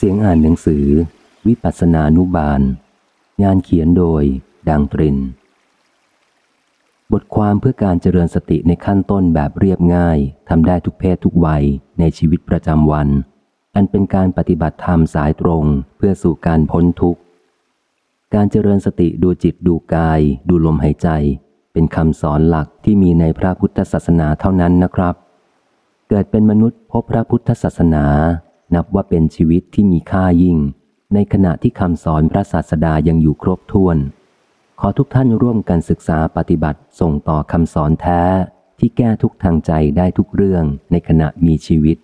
เสียงอ่านหนังสือ วิปัสสนานุบาล งานเขียนโดย ดังตริน บทความเพื่อการเจริญสติในขั้นต้นแบบเรียบง่ายทำได้ทุกเพศทุกวัยในชีวิตประจำวัน อันเป็นการปฏิบัติธรรมสายตรงเพื่อสู่การพ้นทุกข์ การเจริญสติดูจิตดูกาย ดูลมหายใจ เป็นคำสอนหลักที่มีในพระพุทธศาสนาเท่านั้นนะครับ เกิดเป็นมนุษย์พบพระพุทธศาสนา นับว่าเป็นชีวิตที่มีค่ายิ่ง ในขณะที่คำสอนพระศาสดายังอยู่ครบถ้วน ขอทุกท่านร่วมกันศึกษาปฏิบัติส่งต่อคำสอนแท้ ที่แก้ทุกทางใจได้ทุกเรื่องในขณะมีชีวิต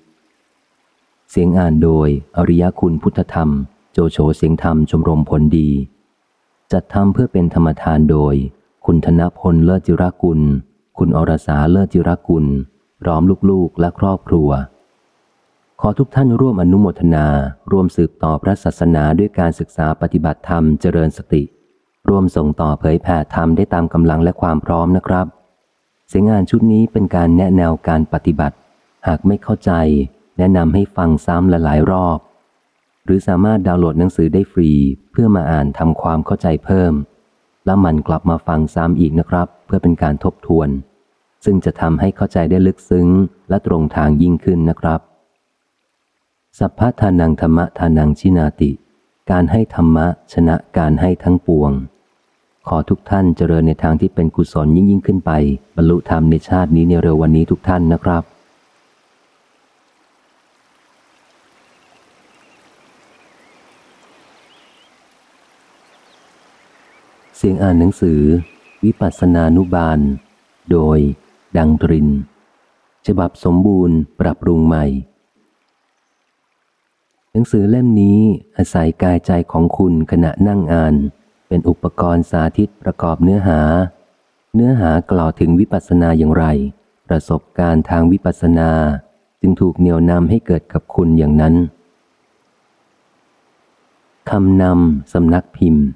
เสียงอ่านโดย อริยคุณพุทธธรรม โจโฉเสียงธรรมชมรมผลดี จัดทำเพื่อเป็นธรรมทานโดย คุณธนพลเลิศจิรกุล คุณอรสาเลิศจิรกุลพร้อมลูกๆและครอบครัว ขอทุกท่านร่วมอนุโมทนา ร่วมสืบต่อพระศาสนาด้วยการศึกษาปฏิบัติธรรมเจริญสติ ร่วมส่งต่อเผยแผ่ธรรมได้ตามกำลังและความพร้อมนะครับ เสียงานชุดนี้เป็นการแนะแนวการปฏิบัติ หากไม่เข้าใจ แนะนำให้ฟังซ้ำหลายรอบ หรือสามารถดาวน์โหลดหนังสือได้ฟรี เพื่อมาอ่านทำความเข้าใจเพิ่ม แล้วมันกลับมาฟังซ้ำอีกนะครับ เพื่อเป็นการทบทวน ซึ่งจะทำให้เข้าใจได้ลึกซึ้ง และตรงทางยิ่งขึ้นนะครับ สัพพทานังธรรมะทานังชินาติ การให้ธรรมะชนะการให้ทั้งปวง ขอทุกท่านเจริญในทางที่เป็นกุศลยิ่งยิ่งขึ้นไป บรรลุธรรมในชาตินี้ในเร็ววันนี้ทุกท่านนะครับ เสียงอ่านหนังสือ วิปัสสนานุบาล โดย ดังตริน ฉบับสมบูรณ์ปรับปรุงใหม่ หนังสือเล่มนี้อาศัยกายใจของคุณขณะนั่งอ่าน เป็นอุปกรณ์สาธิตประกอบเนื้อหา เนื้อหากล่าวถึงวิปัสสนาอย่างไร ประสบการณ์ทางวิปัสสนา จึงถูกเหนี่ยวนำให้เกิดกับคุณอย่างนั้นคำนำสำนักพิมพ์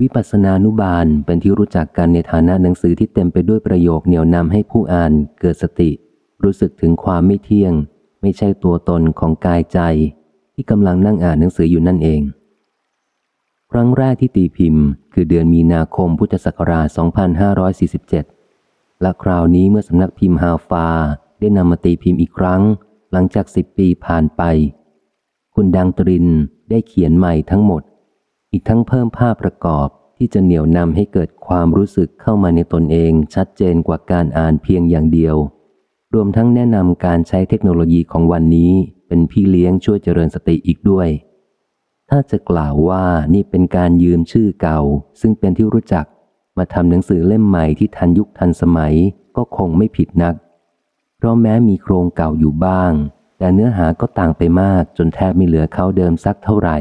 วิปัสสนานุบาลเป็นที่รู้จักกันในฐานะหนังสือที่เต็มไปด้วยประโยคเหนี่ยวนำให้ผู้อ่านเกิดสติ รู้สึกถึงความไม่เที่ยง ไม่ใช่ตัวตนของกายใจที่กำลังนั่งอ่านหนังสืออยู่นั่นเอง ครั้งแรกที่ตีพิมพ์ คือเดือนมีนาคมพุทธศักราช 2547 และคราวนี้เมื่อสำนักพิมพ์ฮาฟาได้นำมาตีพิมพ์อีกครั้ง หลังจากสิบปีผ่านไป คุณดังตรินได้เขียนใหม่ทั้งหมด อีกทั้งเพิ่มภาพประกอบที่จะเหนี่ยวนำให้เกิดความรู้สึกเข้ามาในตนเองชัดเจนกว่าการอ่านเพียงอย่างเดียว รวมทั้งแนะนำการใช้เทคโนโลยีของวันนี้เป็นพี่เลี้ยงช่วยเจริญสติอีกด้วย ถ้าจะกล่าวว่านี่เป็นการยืมชื่อเก่า ซึ่งเป็นที่รู้จักมาทำหนังสือเล่มใหม่ที่ทันยุคทันสมัยก็คงไม่ผิดนัก เพราะแม้มีโครงเก่าอยู่บ้าง แต่เนื้อหาก็ต่างไปมากจนแทบไม่เหลือเขาเดิมสักเท่าไหร่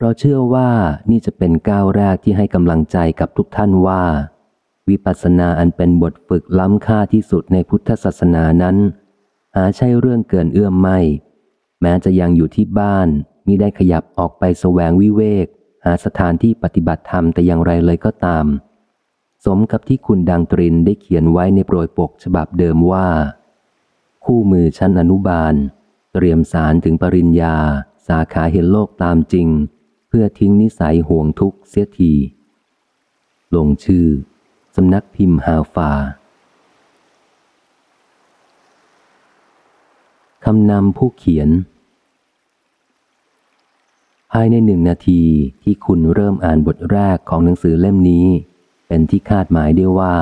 เราเชื่อว่านี่จะเป็นก้าวแรกที่ให้กำลังใจกับทุกท่านว่า วิปัสสนาอันเป็นบทฝึกล้ำค่าที่สุดในพุทธศาสนานั้น หาใช่เรื่องเกินเอื้อมไม่ แม้จะยังอยู่ที่บ้านมิได้ขยับออกไปแสวงวิเวก หาสถานที่ปฏิบัติธรรมแต่อย่างไรเลยก็ตาม สมกับที่คุณดังตรินได้เขียนไว้ในโปรยปกฉบับเดิมว่า คู่มือชั้นอนุบาล เตรียมสารถึงปริญญา สาขาเห็นโลกตามจริง เพื่อทิ้งนิสัยห่วงทุกข์เสียทีลงชื่อ สำนักพิมพ์ฮาฟาคำนำผู้เขียน ภายในหนึ่งนาทีที่คุณเริ่มอ่านบทแรกของหนังสือเล่มนี้ เป็นที่คาดหมายได้ว่า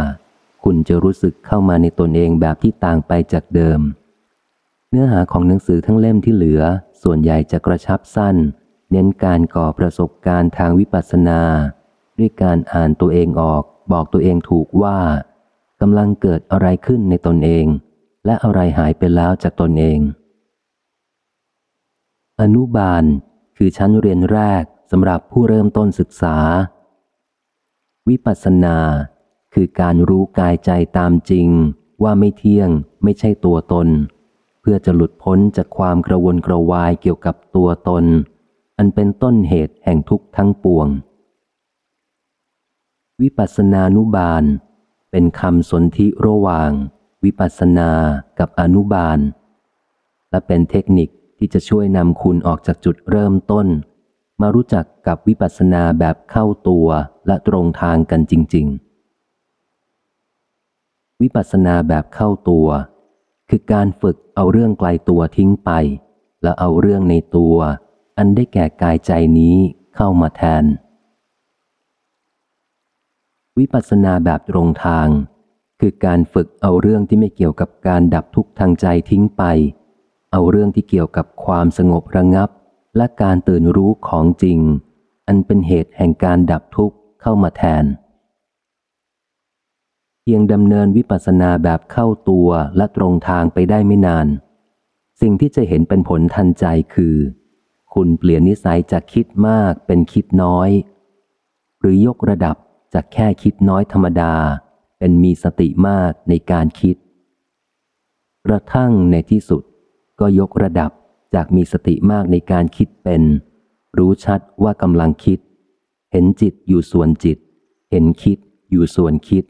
คุณจะรู้สึกเข้ามาในตนเองแบบที่ต่างไปจากเดิม เนื้อหาของหนังสือทั้งเล่มที่เหลือ ส่วนใหญ่จะกระชับสั้น เน้นการก่อประสบการณ์ทางวิปัสสนา ด้วยการอ่านตัวเองออก บอกตัวเองถูกว่ากำลังเกิดอะไรขึ้นในตนเอง และอะไรหายไปแล้วจากตนเอง อนุบาลคือชั้นเรียนแรกสำหรับผู้เริ่มต้นศึกษา วิปัสสนาคือการรู้กายใจตามจริงว่าไม่เที่ยงไม่ใช่ตัวตน เพื่อจะหลุดพ้นจากความกระวนกระวายเกี่ยวกับตัวตน อันเป็นต้นเหตุแห่งทุกข์ทั้งปวง วิปัสสนานุบาล เป็นคำสนธิระหว่าง วิปัสสนากับอนุบาล และเป็นเทคนิคที่จะช่วยนำคุณออกจากจุดเริ่มต้น มารู้จักกับวิปัสสนาแบบเข้าตัวและตรงทางกันจริง ๆ วิปัสสนาแบบเข้าตัว คือการฝึกเอาเรื่องไกลตัวทิ้งไป และเอาเรื่องในตัว อันได้แก่กายใจนี้เข้ามาแทน วิปัสสนาแบบตรงทาง คือการฝึกเอาเรื่องที่ไม่เกี่ยวกับการดับทุกข์ทางใจทิ้งไป เอาเรื่องที่เกี่ยวกับความสงบระงับ และการตื่นรู้ของจริง อันเป็นเหตุแห่งการดับทุกข์เข้ามาแทน เพียงดำเนินวิปัสสนาแบบเข้าตัวและตรงทางไปได้ไม่นาน สิ่งที่จะเห็นเป็นผลทันใจคือ คุณเปลี่ยนนิสัยจากคิดมากเป็นคิดน้อย หรือยกระดับ จากแค่คิดน้อยธรรมดา เป็นมีสติมากในการคิด กระทั่งในที่สุดก็ยกระดับจากมีสติมากในการคิดเป็น รู้ชัดว่ากำลังคิด เห็นจิตอยู่ส่วนจิต เห็นคิดอยู่ส่วนคิด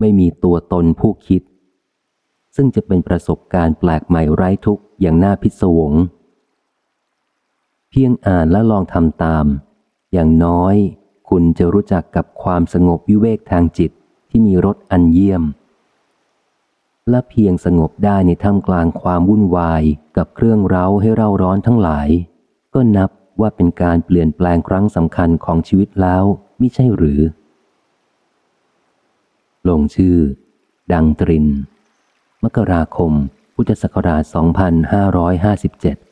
ไม่มีตัวตนผู้คิด ซึ่งจะเป็นประสบการณ์แปลกใหม่ไร้ทุกอย่างน่าพิศวง เพียงอ่านและลองทำตาม อย่างน้อย คุณจะรู้จักกับความสงบวิเวกทางจิตที่มีรสอันเยี่ยม และเพียงสงบได้ในท่ามกลางความวุ่นวายกับเครื่องเร้าให้เร่าร้อนทั้งหลาย ก็นับว่าเป็นการเปลี่ยนแปลงครั้งสำคัญของชีวิตแล้วมิใช่หรือ ลงชื่อ ดังตริน มกราคม พุทธศักราช 2557